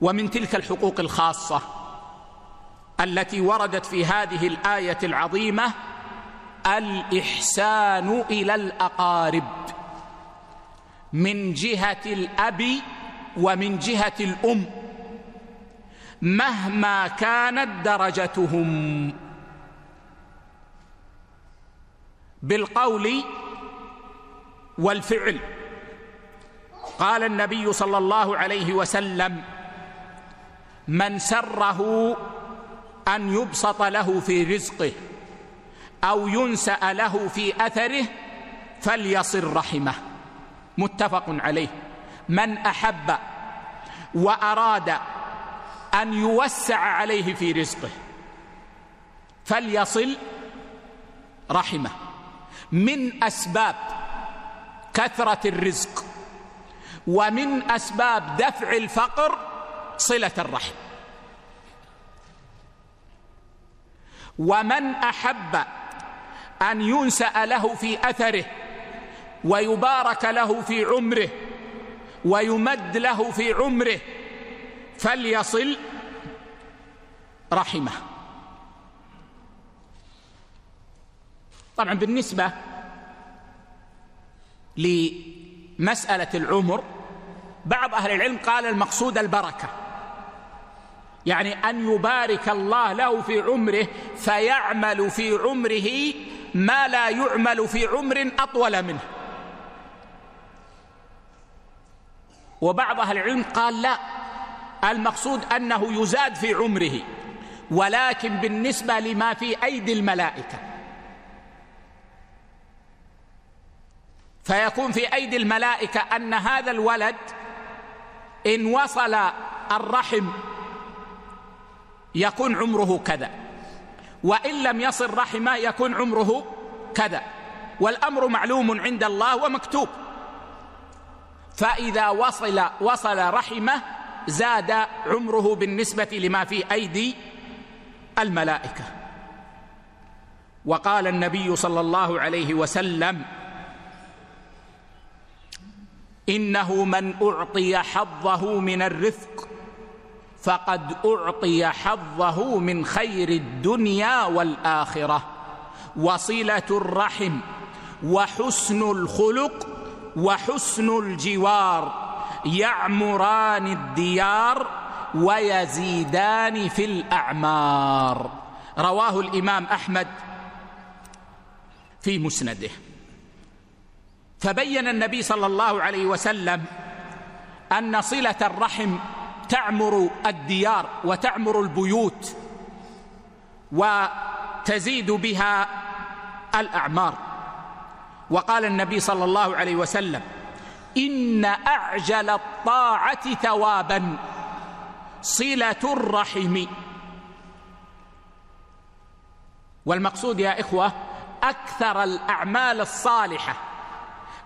ومن تلك الحقوق الخاصة التي وردت في هذه الآية العظيمة الإحسان إلى الأقارب من جهة الأب ومن جهة الأم مهما كانت درجتهم بالقول والفعل. قال النبي صلى الله عليه وسلم من سره أن يبسط له في رزقه أو ينسأ له في أثره فليصل رحمه. متفق عليه. من أحب وأراد أن يوسع عليه في رزقه فليصل رحمه. من أسباب كثرة الرزق ومن أسباب دفع الفقر صلة الرحم. ومن أحب أن ينسأ له في أثره ويبارك له في عمره ويمد له في عمره فليصل رحمه. طبعا بالنسبة لمسألة العمر بعض أهل العلم قال المقصود البركة. يعني أن يبارك الله له في عمره فيعمل في عمره ما لا يعمل في عمر أطول منه. وبعض أهل العلم قال لا المقصود أنه يزاد في عمره ولكن بالنسبة لما في أيدي الملائكة. فيكون في أيدي الملائكة أن هذا الولد إن وصل الرحم يكون عمره كذا. وإن لم يصل رحمه يكون عمره كذا. والأمر معلوم عند الله ومكتوب. فإذا وصل وصل رحمه زاد عمره بالنسبة لما في أيدي الملائكة. وقال النبي صلى الله عليه وسلم إنه من أعطي حظه من الرفق فقد أعطي حظه من خير الدنيا والآخرة. وصلة الرحم وحسن الخلق وحسن الجوار. يعمران الديار ويزيدان في الأعمار. رواه الإمام أحمد في مسنده. فبين النبي صلى الله عليه وسلم أن صلة الرحم تعمر الديار وتعمر البيوت وتزيد بها الأعمار. وقال النبي صلى الله عليه وسلم إن أعجل الطاعة ثوابا صلة الرحم. والمقصود يا إخوة أكثر الأعمال الصالحة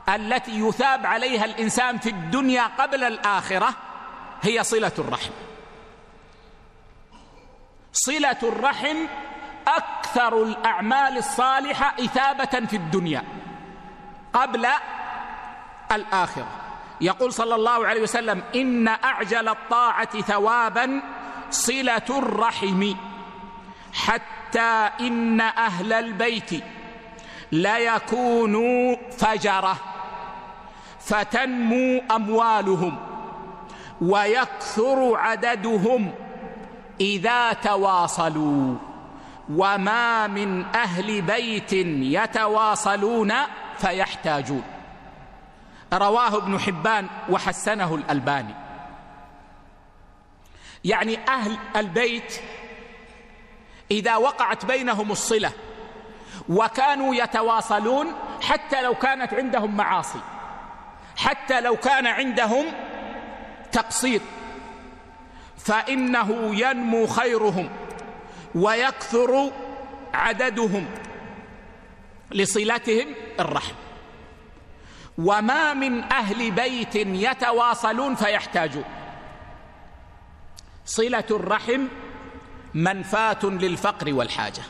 التي يثاب عليها الإنسان في الدنيا قبل الآخرة هي صلة الرحم. صلة الرحم أكثر الأعمال الصالحة إثابة في الدنيا قبل الآخرة. يقول صلى الله عليه وسلم إن أعجل الطاعة ثوابا صلة الرحم. حتى إن أهل البيت لا يكونوا فجرة فتنمو أموالهم. ويكثر عددهم إذا تواصلوا. وما من أهل بيت يتواصلون فيحتاجون. رواه ابن حبان وحسنه الألباني. يعني أهل البيت إذا وقعت بينهم الصلة وكانوا يتواصلون حتى لو كانت عندهم معاصي حتى لو كان عندهم التقصير فإنه ينمو خيرهم ويكثر عددهم لصلتهم الرحم. وما من أهل بيت يتواصلون فيحتاجون. صلة الرحم منفاة للفقر والحاجة.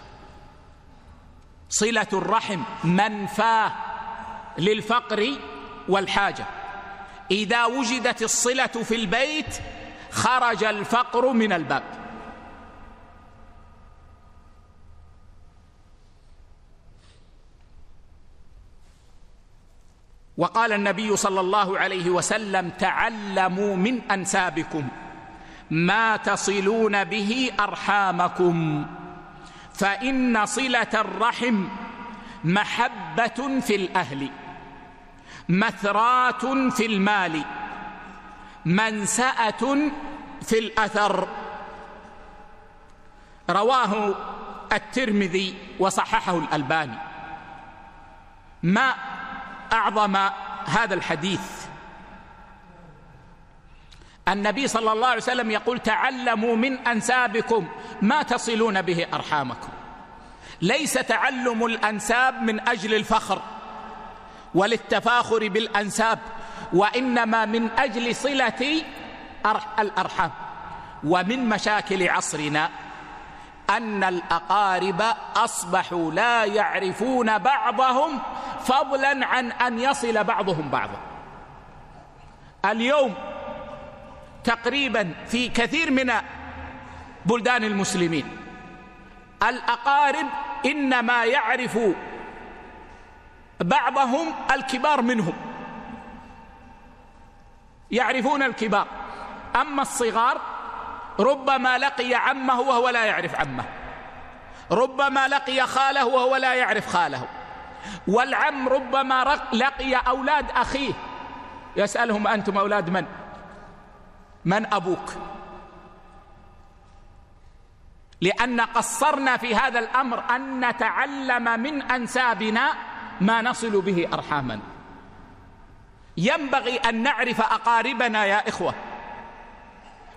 صلة الرحم منفاة للفقر والحاجة. إذا وجدت الصلة في البيت خرج الفقر من الباب. وقال النبي صلى الله عليه وسلم تعلموا من أنسابكم ما تصلون به أرحامكم فإن صلة الرحم محبة في الأهل. مثرات في المال منسأة في الأثر. رواه الترمذي وصححه الألباني. ما أعظم هذا الحديث؟ النبي صلى الله عليه وسلم يقول تعلموا من أنسابكم ما تصلون به أرحامكم. ليس تعلم الأنساب من أجل الفخر. وللتفاخر بالأنساب وإنما من أجل صلة الأرحام. ومن مشاكل عصرنا أن الأقارب أصبحوا لا يعرفون بعضهم فضلا عن أن يصل بعضهم بعضا. اليوم تقريبا في كثير من بلدان المسلمين الأقارب إنما يعرف بعضهم الكبار منهم. يعرفون الكبار. أما الصغار ربما لقي عمه وهو لا يعرف عمه. ربما لقي خاله وهو لا يعرف خاله. والعم ربما لقي أولاد أخيه. يسألهم أنتم أولاد من؟ من أبوك؟ لأن قصرنا في هذا الأمر أن نتعلم من أنسابنا ما نصل به أرحاما. ينبغي أن نعرف أقاربنا يا إخوة.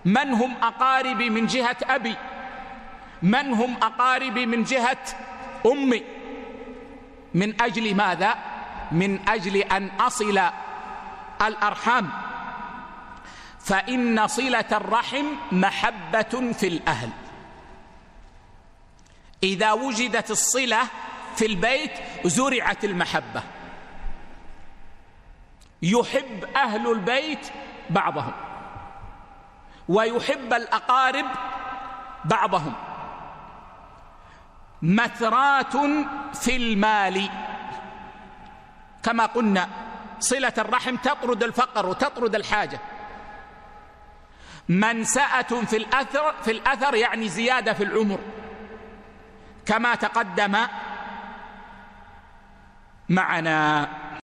من هم أقاربي من جهة أبي؟ من هم أقاربي من جهة أمي؟ من أجل ماذا؟ من أجل أن أصل الأرحام. فإن صلة الرحم محبة في الأهل. إذا وجدت الصلة في البيت زرعت المحبة. يحب أهل البيت بعضهم. ويحب الأقارب بعضهم. مثرات في المال. كما قلنا صلة الرحم تطرد الفقر وتطرد الحاجة. منسأة في الأثر في الأثر يعني زيادة في العمر. كما تقدم معنا